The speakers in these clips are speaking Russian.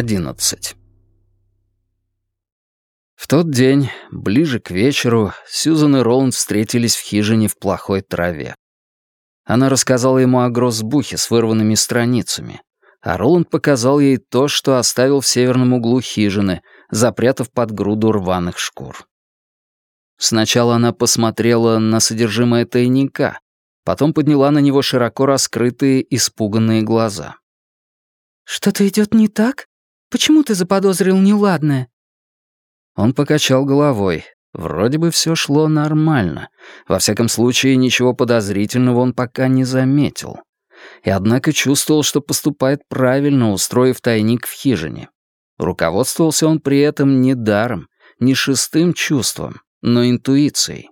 11. В тот день, ближе к вечеру, Сьюзан и Роланд встретились в хижине в плохой траве. Она рассказала ему о гроссбухе с вырванными страницами, а Роланд показал ей то, что оставил в северном углу хижины, запрятав под груду рваных шкур. Сначала она посмотрела на содержимое тайника, потом подняла на него широко раскрытые, испуганные глаза. «Что-то идет не так? Почему ты заподозрил неладное?» Он покачал головой. Вроде бы все шло нормально. Во всяком случае, ничего подозрительного он пока не заметил. И однако чувствовал, что поступает правильно, устроив тайник в хижине. Руководствовался он при этом не даром, не шестым чувством, но интуицией.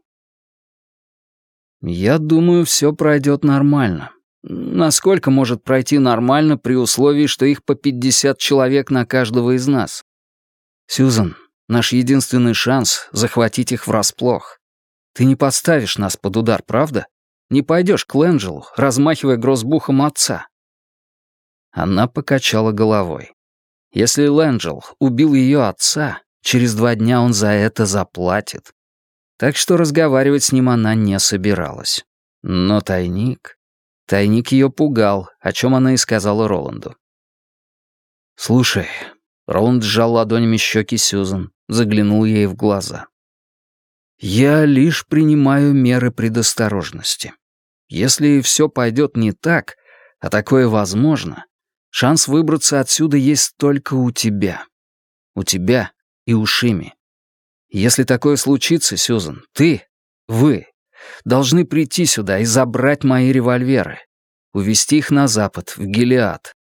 «Я думаю, все пройдет нормально. Насколько может пройти нормально при условии, что их по 50 человек на каждого из нас? Сьюзан, наш единственный шанс — захватить их врасплох. Ты не подставишь нас под удар, правда? Не пойдешь к Лэнджелу, размахивая грозбухом отца?» Она покачала головой. Если Лэнджел убил ее отца, через два дня он за это заплатит. Так что разговаривать с ним она не собиралась. Но тайник... Тайник ее пугал, о чем она и сказала Роланду. «Слушай», — Роланд сжал ладонями щеки Сьюзан, заглянул ей в глаза. «Я лишь принимаю меры предосторожности. Если все пойдет не так, а такое возможно, шанс выбраться отсюда есть только у тебя. У тебя и у Шими. Если такое случится, Сьюзан, ты, вы, должны прийти сюда и забрать мои револьверы, увезти их на запад, в Гелиад,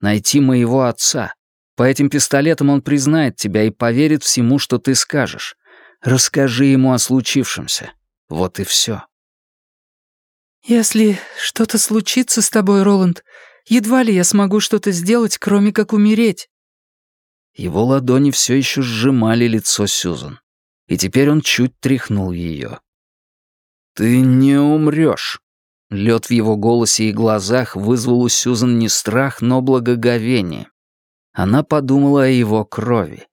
найти моего отца. По этим пистолетам он признает тебя и поверит всему, что ты скажешь. Расскажи ему о случившемся. Вот и все. «Если что-то случится с тобой, Роланд, едва ли я смогу что-то сделать, кроме как умереть». Его ладони все еще сжимали лицо Сьюзан, и теперь он чуть тряхнул ее. «Ты не умрешь». Лед в его голосе и глазах вызвал у Сюзан не страх, но благоговение. Она подумала о его крови.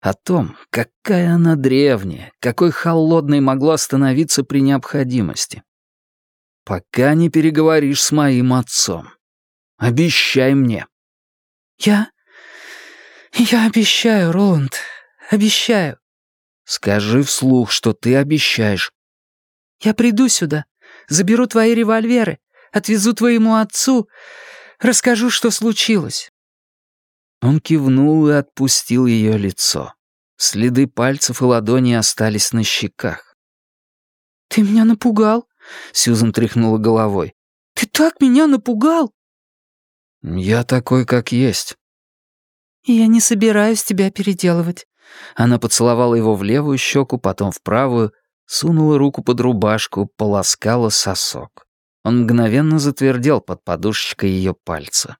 О том, какая она древняя, какой холодной могла становиться при необходимости. «Пока не переговоришь с моим отцом. Обещай мне». «Я... я обещаю, Роланд, обещаю». «Скажи вслух, что ты обещаешь. Я приду сюда, заберу твои револьверы, отвезу твоему отцу, расскажу, что случилось». Он кивнул и отпустил ее лицо. Следы пальцев и ладоней остались на щеках. «Ты меня напугал», — Сьюзан тряхнула головой. «Ты так меня напугал!» «Я такой, как есть». «Я не собираюсь тебя переделывать». Она поцеловала его в левую щеку, потом в правую, сунула руку под рубашку, полоскала сосок. Он мгновенно затвердел под подушечкой ее пальца.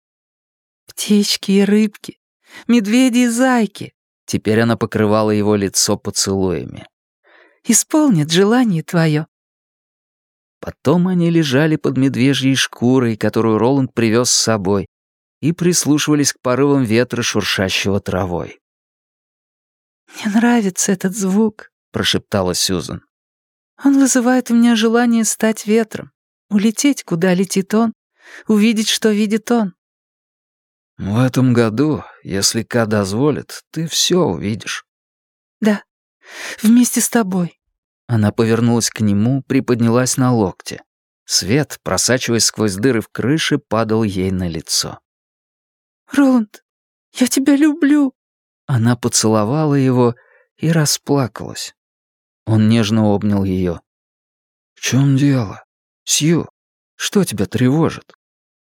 «Птички и рыбки, медведи и зайки!» Теперь она покрывала его лицо поцелуями. «Исполнят желание твое». Потом они лежали под медвежьей шкурой, которую Роланд привез с собой, и прислушивались к порывам ветра, шуршащего травой. «Мне нравится этот звук», — прошептала Сьюзан. Он вызывает у меня желание стать ветром, улететь, куда летит он, увидеть, что видит он. В этом году, если Ка дозволит, ты все увидишь. Да, вместе с тобой. Она повернулась к нему, приподнялась на локте. Свет, просачиваясь сквозь дыры в крыше, падал ей на лицо. «Роланд, я тебя люблю!» Она поцеловала его и расплакалась. Он нежно обнял ее. «В чем дело? Сью, что тебя тревожит?»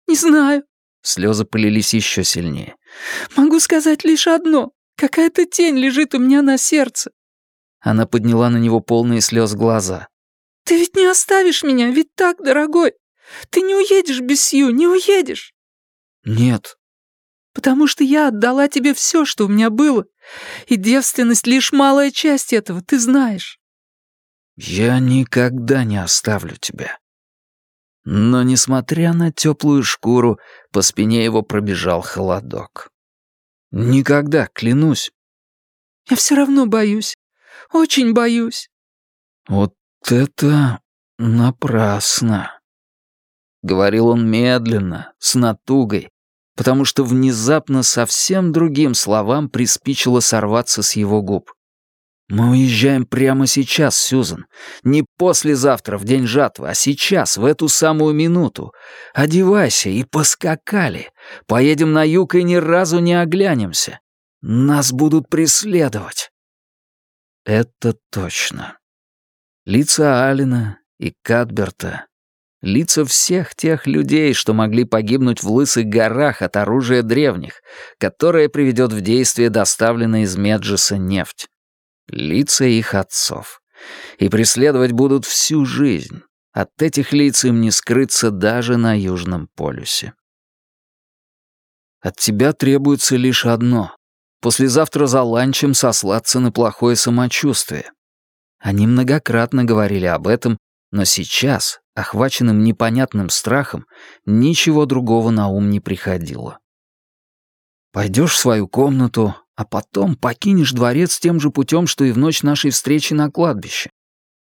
«Не знаю». Слезы полились еще сильнее. «Могу сказать лишь одно. Какая-то тень лежит у меня на сердце». Она подняла на него полные слез глаза. «Ты ведь не оставишь меня, ведь так, дорогой? Ты не уедешь без Сью, не уедешь?» «Нет». «Потому что я отдала тебе все, что у меня было. И девственность — лишь малая часть этого, ты знаешь». «Я никогда не оставлю тебя». Но, несмотря на теплую шкуру, по спине его пробежал холодок. Никогда, клянусь. Я все равно боюсь. Очень боюсь. Вот это напрасно. Говорил он медленно, с натугой, потому что внезапно совсем другим словам приспичило сорваться с его губ. «Мы уезжаем прямо сейчас, Сюзан. Не послезавтра, в день жатвы, а сейчас, в эту самую минуту. Одевайся и поскакали. Поедем на юг и ни разу не оглянемся. Нас будут преследовать». Это точно. Лица Алина и Кадберта лица всех тех людей, что могли погибнуть в лысых горах от оружия древних, которое приведет в действие доставленная из Меджеса нефть. Лица их отцов. И преследовать будут всю жизнь. От этих лиц им не скрыться даже на Южном полюсе. От тебя требуется лишь одно — послезавтра за ланчем сослаться на плохое самочувствие. Они многократно говорили об этом, но сейчас, охваченным непонятным страхом, ничего другого на ум не приходило. Пойдешь в свою комнату, а потом покинешь дворец тем же путем, что и в ночь нашей встречи на кладбище.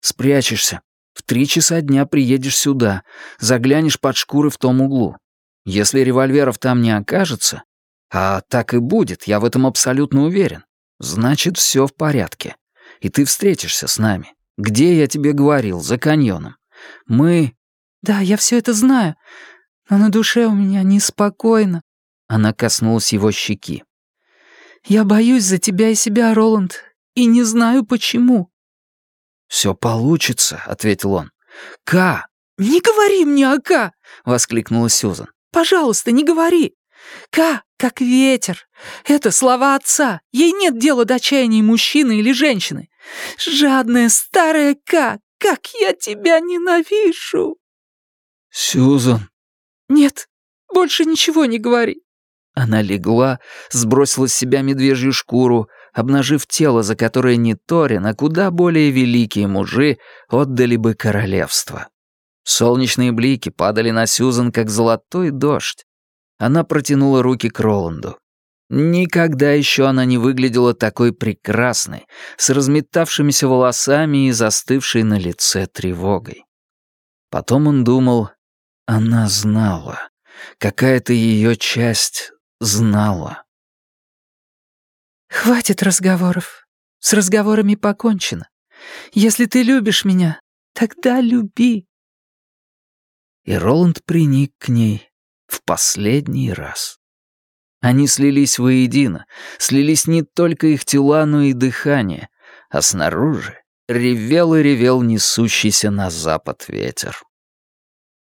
Спрячешься. В три часа дня приедешь сюда, заглянешь под шкуры в том углу. Если револьверов там не окажется, а так и будет, я в этом абсолютно уверен, значит, все в порядке. И ты встретишься с нами. Где я тебе говорил, за каньоном. Мы...» «Да, я все это знаю, но на душе у меня неспокойно». Она коснулась его щеки. «Я боюсь за тебя и себя, Роланд, и не знаю почему». «Все получится», — ответил он. «Ка!» «Не говори мне о Ка!» — воскликнула Сюзан. «Пожалуйста, не говори. Ка, как ветер. Это слова отца. Ей нет дела до чаяний мужчины или женщины. Жадная старая Ка, как я тебя ненавижу!» «Сюзан!» «Нет, больше ничего не говори!» Она легла, сбросила с себя медвежью шкуру, обнажив тело, за которое не Торин, а куда более великие мужи отдали бы королевство. Солнечные блики падали на Сюзан, как золотой дождь. Она протянула руки к Роланду. Никогда еще она не выглядела такой прекрасной, с разметавшимися волосами и застывшей на лице тревогой. Потом он думал, она знала, какая-то ее часть знала. «Хватит разговоров. С разговорами покончено. Если ты любишь меня, тогда люби». И Роланд приник к ней в последний раз. Они слились воедино, слились не только их тела, но и дыхание, а снаружи ревел и ревел несущийся на запад ветер.